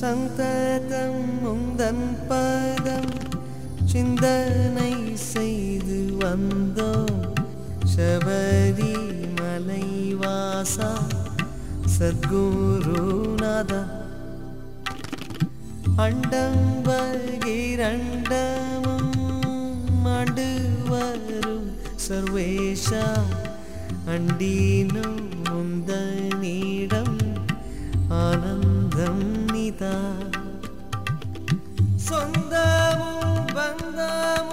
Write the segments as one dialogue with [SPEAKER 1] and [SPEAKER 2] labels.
[SPEAKER 1] சந்ததம் உந்தன் பதம் சிந்தனை செய்து வந்தோம். சபரி மலைவாசா சத்குருநாதா அண்டம் பகிரண்டமும் ஆண்டு வரும் சர்வேஷா. அண்டீனும் முந்தனிடம் ஆனந்த நிதா சொந்தமும் பந்தமும்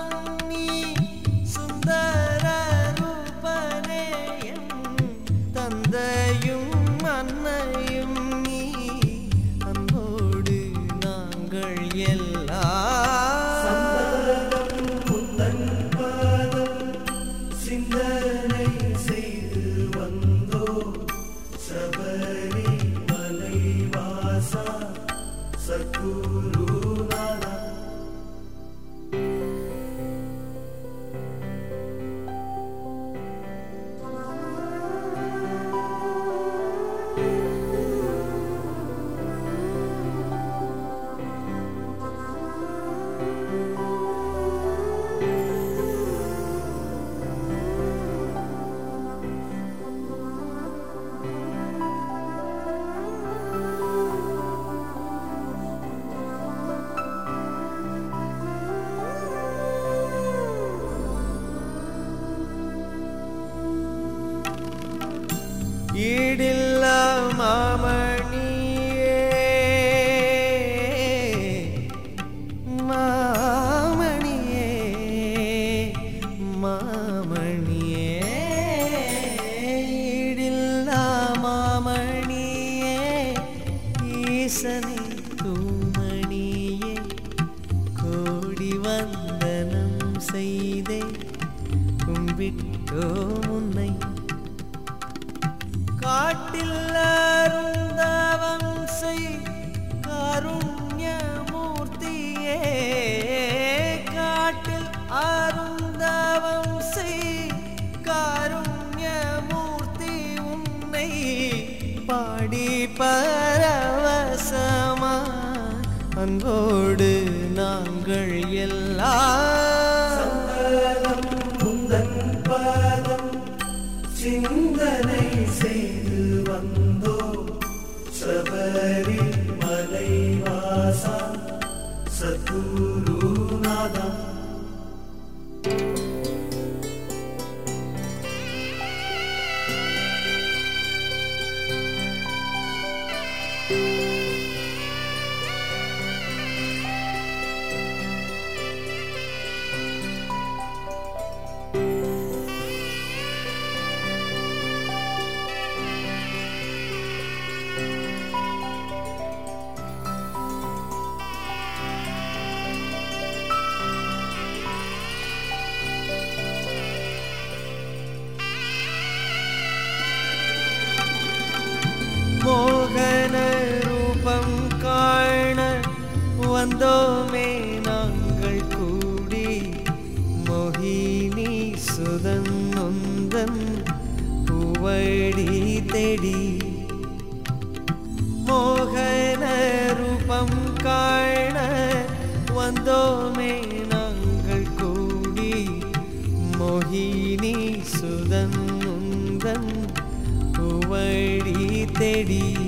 [SPEAKER 1] ஈடில்ல மாமணியே. மாமணியே மாமணியே ஈடில்ல மாமணியே ஈசனை தூமணியே கோடி வந்தனம் செய்தே கும்பிட்டோ அன்போடு நாங்கள் எல்லாம்.
[SPEAKER 2] பாதம் சிந்தனை செய்து வந்தோ சபரி மலை வாசா
[SPEAKER 1] வந்தோமே நாங்கள் கூடி மோகினி சுதன் நொந்தன் பூவடி தேடி. மோகன ரூபம் காண வந்தோமே நாங்கள் கூடி மோகினி சுதன் நொந்தன் பூவடி தேடி.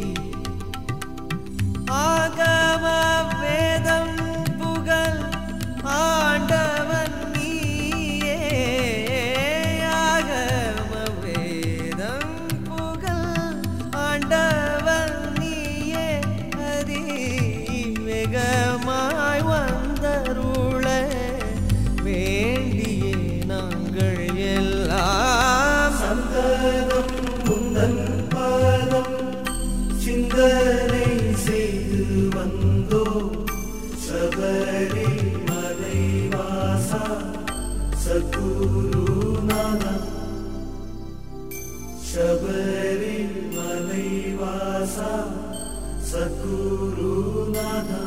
[SPEAKER 1] நாங்கள் எல்லாம்.
[SPEAKER 2] சந்ததம் முந்தன் பாதம் சிந்தனை செய்து வந்தோ. சபரி மலைவாசா வாசா சத்குருநாதா சபரி மலைவாசா வாசா சத்குருநாதா